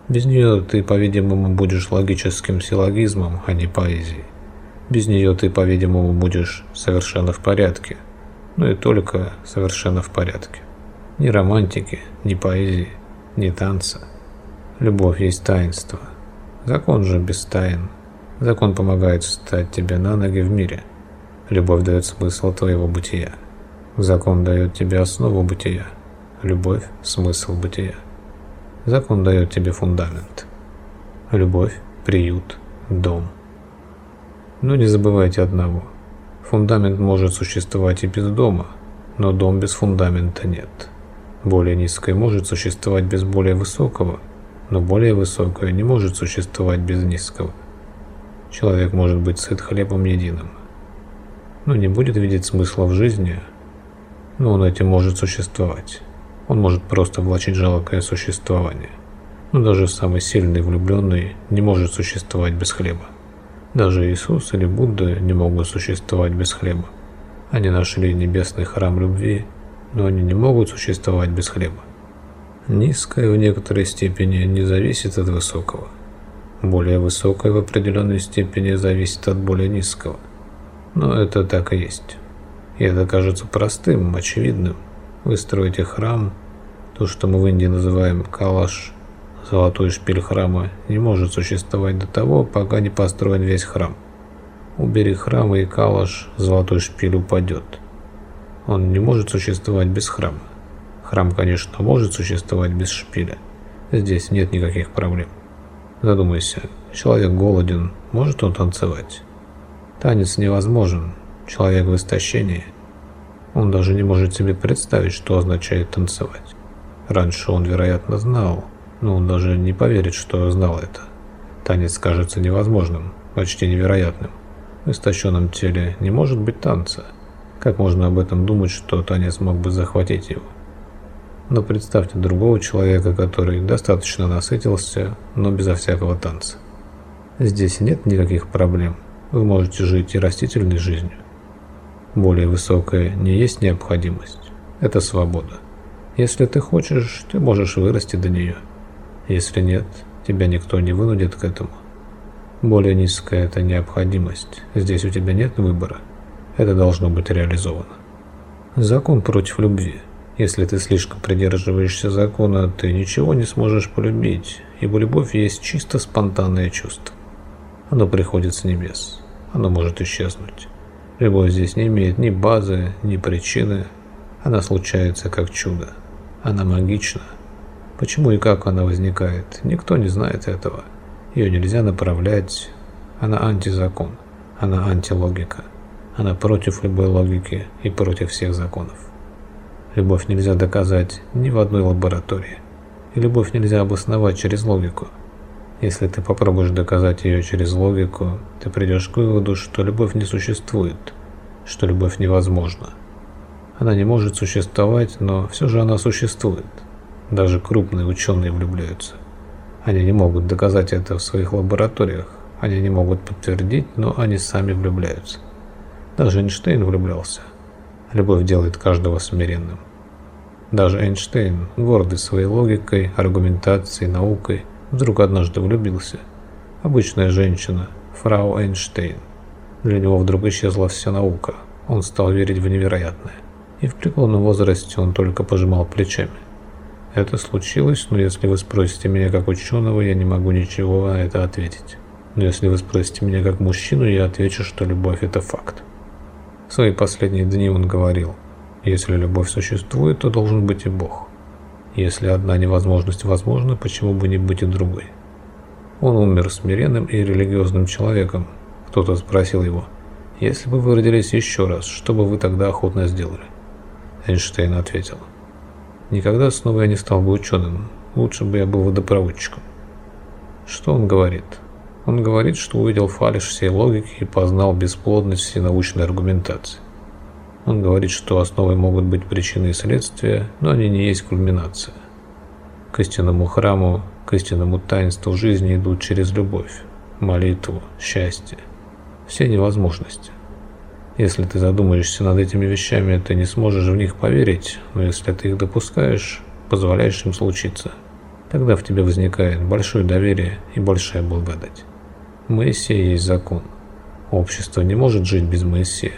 Без нее ты, по-видимому, будешь логическим силлогизмом, а не поэзией. Без нее ты, по-видимому, будешь совершенно в порядке. Ну и только совершенно в порядке. Ни романтики, ни поэзии, ни танца. Любовь есть таинство. Закон же без тайн Закон помогает встать тебе на ноги в мире. Любовь дает смысл твоего бытия. Закон дает тебе основу бытия. Любовь – смысл бытия. Закон дает тебе фундамент. Любовь – приют, дом. Но не забывайте одного. Фундамент может существовать и без дома, но дом без фундамента нет. Более низкое может существовать без более высокого, но более высокое не может существовать без низкого. Человек может быть сыт хлебом единым, но не будет видеть смысла в жизни, но он этим может существовать. Он может просто влачить жалкое существование. Но даже самый сильный влюбленный не может существовать без хлеба. Даже Иисус или Будда не могут существовать без хлеба. Они нашли небесный храм любви, но они не могут существовать без хлеба. Низкое в некоторой степени не зависит от высокого. Более высокое в определенной степени зависит от более низкого. Но это так и есть. И это кажется простым, очевидным. Вы строите храм, то, что мы в Индии называем калаш, золотой шпиль храма, не может существовать до того, пока не построен весь храм. Убери храм и калаш, золотой шпиль упадет. Он не может существовать без храма. Храм, конечно, может существовать без шпиля. Здесь нет никаких проблем. Задумайся, человек голоден, может он танцевать? Танец невозможен, человек в истощении. Он даже не может себе представить, что означает танцевать. Раньше он, вероятно, знал, но он даже не поверит, что знал это. Танец кажется невозможным, почти невероятным. В истощенном теле не может быть танца. Как можно об этом думать, что танец мог бы захватить его? Но представьте другого человека, который достаточно насытился, но безо всякого танца. Здесь нет никаких проблем. Вы можете жить и растительной жизнью. Более высокая не есть необходимость. Это свобода. Если ты хочешь, ты можешь вырасти до нее. Если нет, тебя никто не вынудит к этому. Более низкая – это необходимость. Здесь у тебя нет выбора. Это должно быть реализовано. Закон против любви. Если ты слишком придерживаешься закона, ты ничего не сможешь полюбить, ибо любовь есть чисто спонтанное чувство. Оно приходит с небес. Оно может исчезнуть. Любовь здесь не имеет ни базы, ни причины. Она случается как чудо. Она магична. Почему и как она возникает, никто не знает этого. Ее нельзя направлять. Она антизакон. Она антилогика. Она против любой логики и против всех законов. Любовь нельзя доказать ни в одной лаборатории. И любовь нельзя обосновать через логику. Если ты попробуешь доказать ее через логику, ты придешь к выводу, что любовь не существует, что любовь невозможна. Она не может существовать, но все же она существует. Даже крупные ученые влюбляются. Они не могут доказать это в своих лабораториях, они не могут подтвердить, но они сами влюбляются. Даже Эйнштейн влюблялся. Любовь делает каждого смиренным. Даже Эйнштейн, гордый своей логикой, аргументацией, наукой, вдруг однажды влюбился. Обычная женщина, фрау Эйнштейн. Для него вдруг исчезла вся наука. Он стал верить в невероятное. И в преклонном возрасте он только пожимал плечами. Это случилось, но если вы спросите меня как ученого, я не могу ничего на это ответить. Но если вы спросите меня как мужчину, я отвечу, что любовь – это факт. В свои последние дни он говорил, если любовь существует, то должен быть и Бог. Если одна невозможность возможна, почему бы не быть и другой? Он умер смиренным и религиозным человеком. Кто-то спросил его, если бы вы родились еще раз, что бы вы тогда охотно сделали? Эйнштейн ответил, Никогда снова я не стал бы ученым. Лучше бы я был водопроводчиком. Что он говорит? Он говорит, что увидел фальш всей логики и познал бесплодность всей научной аргументации. Он говорит, что основой могут быть причины и следствия, но они не есть кульминация. К истинному храму, к истинному таинству жизни идут через любовь, молитву, счастье, все невозможности. Если ты задумаешься над этими вещами, ты не сможешь в них поверить, но если ты их допускаешь, позволяешь им случиться, тогда в тебе возникает большое доверие и большая благодать. Моисей есть закон. Общество не может жить без Моисея.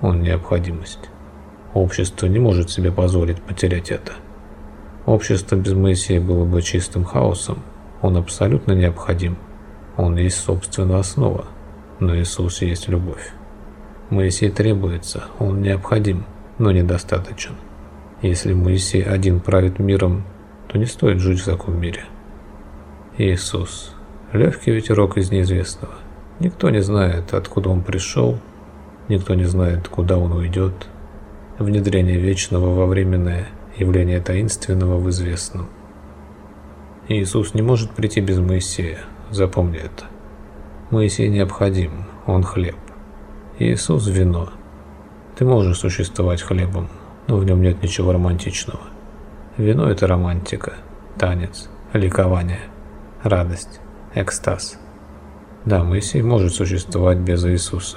Он необходимость. Общество не может себе позволить потерять это. Общество без Моисея было бы чистым хаосом. Он абсолютно необходим. Он есть собственная основа. Но Иисус есть любовь. Моисей требуется, он необходим, но недостаточен. Если Моисей один правит миром, то не стоит жить в таком мире. Иисус. Легкий ветерок из неизвестного. Никто не знает, откуда он пришел, никто не знает, куда он уйдет. Внедрение вечного во временное, явление таинственного в известном. Иисус не может прийти без Моисея, запомни это. Моисей необходим, он хлеб. Иисус – вино. Ты можешь существовать хлебом, но в нем нет ничего романтичного. Вино – это романтика, танец, ликование, радость, экстаз. Да, Моисей может существовать без Иисуса.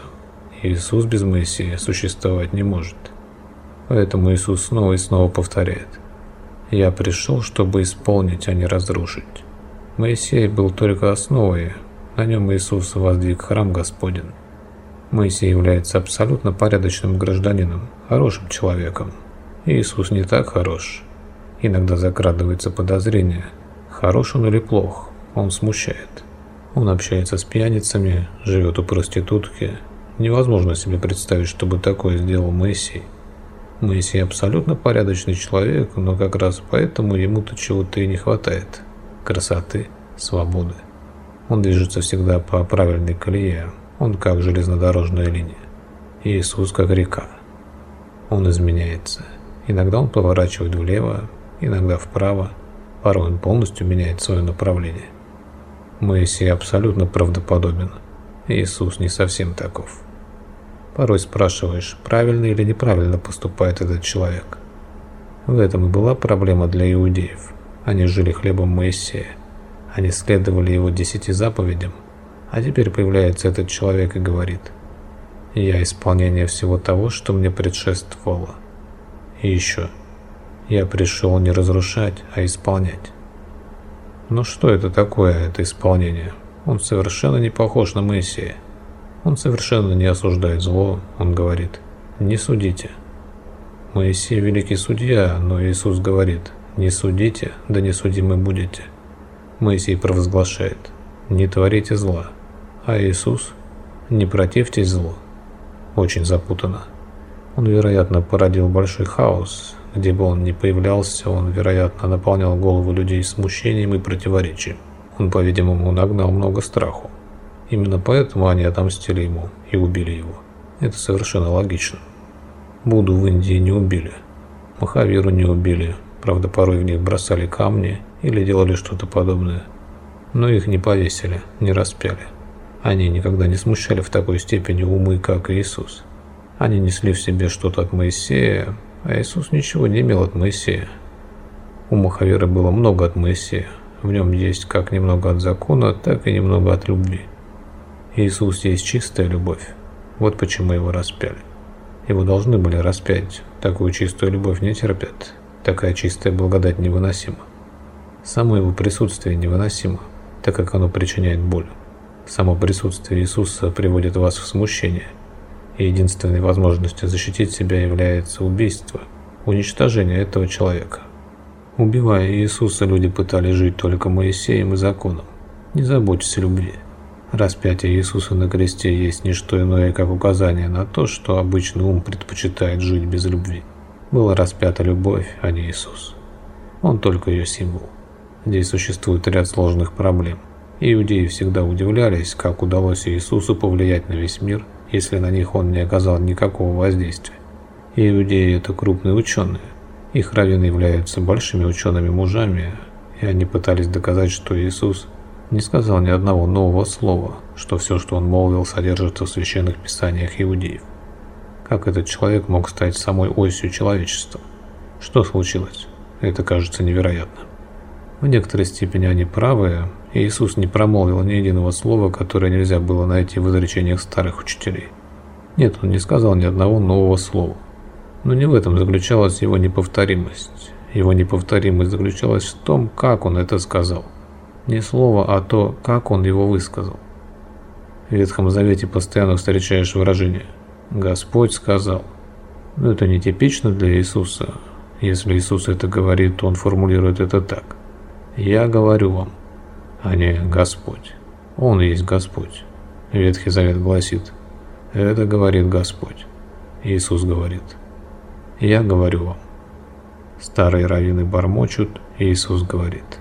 Иисус без Моисея существовать не может. Поэтому Иисус снова и снова повторяет. «Я пришел, чтобы исполнить, а не разрушить». Моисей был только основой, на нем Иисус воздвиг храм Господень. Моисей является абсолютно порядочным гражданином, хорошим человеком. Иисус не так хорош. Иногда закрадывается подозрение, хорош он или плох, он смущает. Он общается с пьяницами, живет у проститутки, Невозможно себе представить, чтобы такое сделал Моисей. Моисей абсолютно порядочный человек, но как раз поэтому ему-то чего-то и не хватает. Красоты, свободы. Он движется всегда по правильной колее, он как железнодорожная линия. Иисус как река. Он изменяется. Иногда он поворачивает влево, иногда вправо, порой он полностью меняет свое направление. Моисей абсолютно правдоподобен. Иисус не совсем таков. Порой спрашиваешь, правильно или неправильно поступает этот человек. В этом и была проблема для иудеев. Они жили хлебом Моисея. Они следовали его десяти заповедям. А теперь появляется этот человек и говорит, «Я исполнение всего того, что мне предшествовало». И еще, «Я пришел не разрушать, а исполнять». Но что это такое, это исполнение? Он совершенно не похож на Моисея. Он совершенно не осуждает зло, он говорит «не судите». Моисей великий судья, но Иисус говорит «не судите, да не судимы будете». Моисей провозглашает «не творите зла», а Иисус «не противьтесь злу». Очень запутанно. Он, вероятно, породил большой хаос. Где бы он ни появлялся, он, вероятно, наполнял голову людей смущением и противоречием. Он, по-видимому, нагнал много страху. Именно поэтому они отомстили ему и убили его. Это совершенно логично. Буду в Индии не убили. Махавиру не убили. Правда, порой в них бросали камни или делали что-то подобное. Но их не повесили, не распяли. Они никогда не смущали в такой степени умы, как Иисус. Они несли в себе что-то от Моисея, а Иисус ничего не имел от Моисея. У Махавира было много от Моисея. В нем есть как немного от закона, так и немного от любви. Иисус есть чистая любовь. Вот почему его распяли. Его должны были распять. Такую чистую любовь не терпят. Такая чистая благодать невыносима. Само его присутствие невыносимо, так как оно причиняет боль. Само присутствие Иисуса приводит вас в смущение. И единственной возможностью защитить себя является убийство, уничтожение этого человека. Убивая Иисуса, люди пытались жить только Моисеем и законом. Не заботьтесь о любви. Распятие Иисуса на кресте есть не что иное, как указание на то, что обычный ум предпочитает жить без любви. Была распята любовь, а не Иисус. Он только ее символ. Здесь существует ряд сложных проблем. Иудеи всегда удивлялись, как удалось Иисусу повлиять на весь мир, если на них он не оказал никакого воздействия. Иудеи – это крупные ученые. Их раввины являются большими учеными-мужами, и они пытались доказать, что Иисус – не сказал ни одного нового слова, что все, что он молвил, содержится в священных писаниях иудеев. Как этот человек мог стать самой осью человечества? Что случилось? Это кажется невероятным. В некоторой степени они правы, и Иисус не промолвил ни единого слова, которое нельзя было найти в изречениях старых учителей. Нет, он не сказал ни одного нового слова. Но не в этом заключалась его неповторимость. Его неповторимость заключалась в том, как он это сказал – не слово, а то, как он его высказал. В Ветхом Завете постоянно встречаешь выражение «Господь сказал». Но это не типично для Иисуса. Если Иисус это говорит, то он формулирует это так. «Я говорю вам», а не «Господь». Он есть Господь. Ветхий Завет гласит «Это говорит Господь». Иисус говорит «Я говорю вам». Старые раввины бормочут, Иисус говорит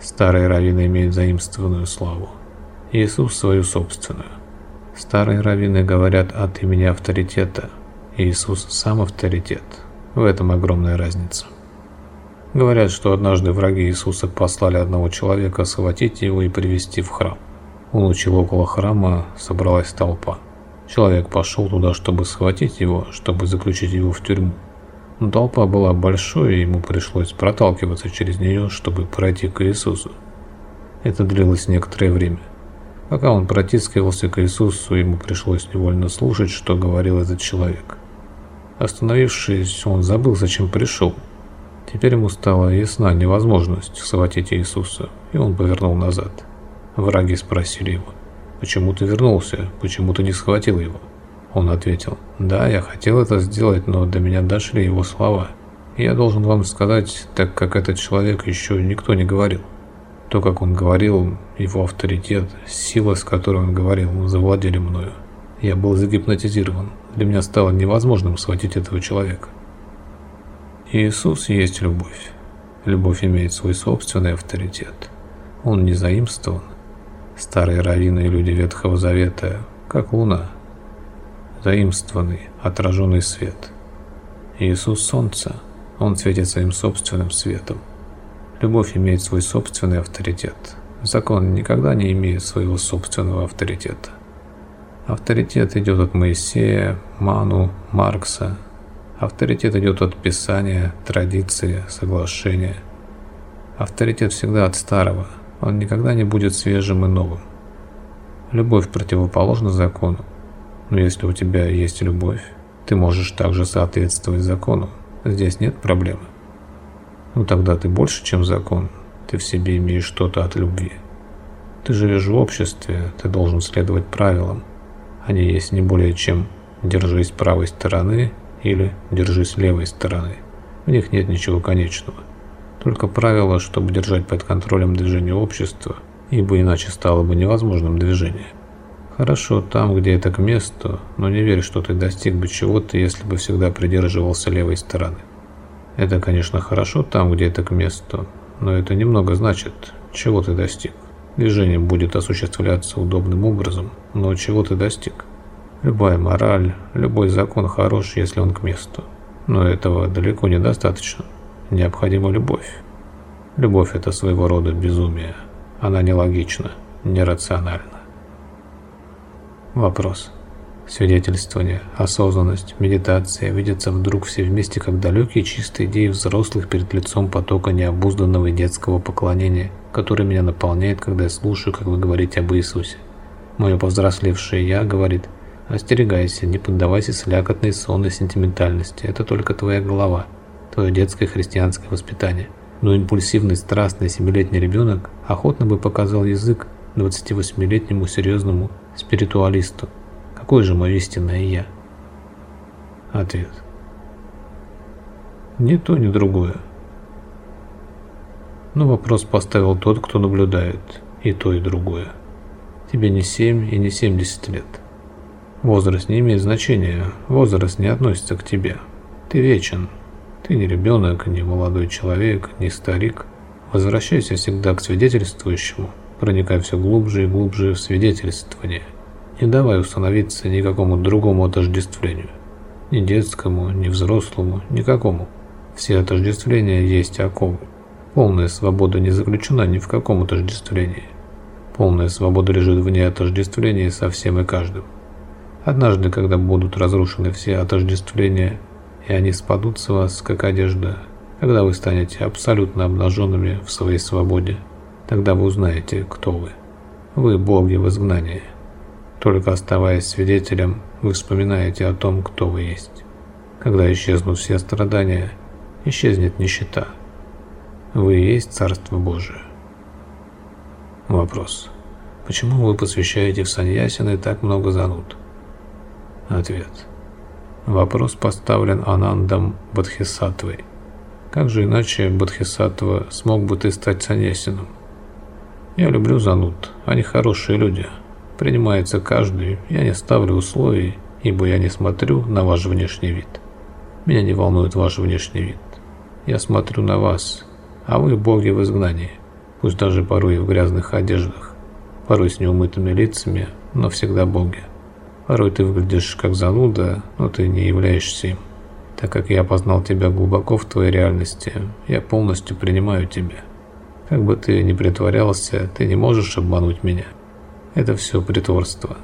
Старые раввины имеют заимствованную славу. Иисус свою собственную. Старые раввины говорят от имени авторитета. Иисус сам авторитет. В этом огромная разница. Говорят, что однажды враги Иисуса послали одного человека схватить его и привести в храм. Он учил около храма, собралась толпа. Человек пошел туда, чтобы схватить его, чтобы заключить его в тюрьму. Но толпа была большой, и ему пришлось проталкиваться через нее, чтобы пройти к Иисусу. Это длилось некоторое время. Пока он протискивался к Иисусу, ему пришлось невольно слушать, что говорил этот человек. Остановившись, он забыл, зачем пришел. Теперь ему стала ясна невозможность схватить Иисуса, и он повернул назад. Враги спросили его, «Почему ты вернулся? Почему ты не схватил его?» Он ответил, «Да, я хотел это сделать, но до меня дошли его слова. Я должен вам сказать, так как этот человек еще никто не говорил. То, как он говорил, его авторитет, сила, с которой он говорил, завладели мною. Я был загипнотизирован. Для меня стало невозможным схватить этого человека. Иисус есть любовь. Любовь имеет свой собственный авторитет. Он не заимствован. Старые раввины и люди Ветхого Завета, как луна, заимствованный, отраженный свет. Иисус – солнце, он светит своим собственным светом. Любовь имеет свой собственный авторитет. Закон никогда не имеет своего собственного авторитета. Авторитет идет от Моисея, Ману, Маркса. Авторитет идет от Писания, традиции, соглашения. Авторитет всегда от старого, он никогда не будет свежим и новым. Любовь противоположна закону, но если у тебя есть любовь, ты можешь также соответствовать закону. Здесь нет проблемы. Ну тогда ты больше, чем закон. Ты в себе имеешь что-то от любви. Ты живешь в обществе, ты должен следовать правилам. Они есть не более чем «держись правой стороны» или «держись левой стороны». В них нет ничего конечного. Только правила, чтобы держать под контролем движение общества, ибо иначе стало бы невозможным движение. Хорошо там, где это к месту, но не верь, что ты достиг бы чего-то, если бы всегда придерживался левой стороны. Это, конечно, хорошо там, где это к месту, но это немного значит, чего ты достиг. Движение будет осуществляться удобным образом, но чего ты достиг? Любая мораль, любой закон хорош, если он к месту. Но этого далеко недостаточно. Необходима любовь. Любовь – это своего рода безумие. Она нелогична, нерациональна. Вопрос. Свидетельствование, осознанность, медитация видятся вдруг все вместе как далекие чистые идеи взрослых перед лицом потока необузданного детского поклонения, который меня наполняет, когда я слушаю, как вы говорите об Иисусе. Мое повзрослевшее «я» говорит «Остерегайся, не поддавайся слякотной сонной сентиментальности, это только твоя голова, твое детское христианское воспитание». Но импульсивный, страстный семилетний ребенок охотно бы показал язык 28-летнему серьезному спиритуалисту. Какой же мой истинное «я»? Ответ. Ни то, ни другое. Но вопрос поставил тот, кто наблюдает и то, и другое. Тебе не 7 и не 70 лет. Возраст не имеет значения, возраст не относится к тебе. Ты вечен. Ты не ребенок, не молодой человек, не старик. Возвращайся всегда к свидетельствующему, проникай все глубже и глубже в свидетельствование. Не давай установиться никакому другому отождествлению. Ни детскому, ни взрослому, никакому. Все отождествления есть оковы. Полная свобода не заключена ни в каком отождествлении. Полная свобода лежит вне отождествления со всем и каждым. Однажды, когда будут разрушены все отождествления, и они спадут с вас, как одежда, когда вы станете абсолютно обнаженными в своей свободе, Тогда вы узнаете, кто вы. Вы боги в изгнании. Только оставаясь свидетелем, вы вспоминаете о том, кто вы есть. Когда исчезнут все страдания, исчезнет нищета. Вы и есть Царство Божие. Вопрос. Почему вы посвящаете в Саньясины так много зануд? Ответ. Вопрос поставлен Анандом Бодхисаттвой. Как же иначе Бодхисаттва смог бы ты стать саньясином? Я люблю зануд, они хорошие люди. Принимается каждый, я не ставлю условий, ибо я не смотрю на ваш внешний вид. Меня не волнует ваш внешний вид. Я смотрю на вас, а вы боги в изгнании, пусть даже порой в грязных одеждах, порой с неумытыми лицами, но всегда боги. Порой ты выглядишь как зануда, но ты не являешься им. Так как я познал тебя глубоко в твоей реальности, я полностью принимаю тебя. Как бы ты ни притворялся, ты не можешь обмануть меня. Это все притворство.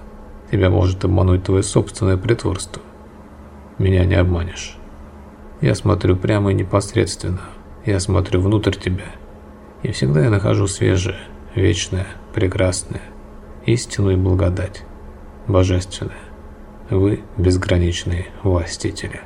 Тебя может обмануть твое собственное притворство. Меня не обманешь. Я смотрю прямо и непосредственно. Я смотрю внутрь тебя. И всегда я нахожу свежее, вечное, прекрасное, истину и благодать, божественное. Вы безграничные властители.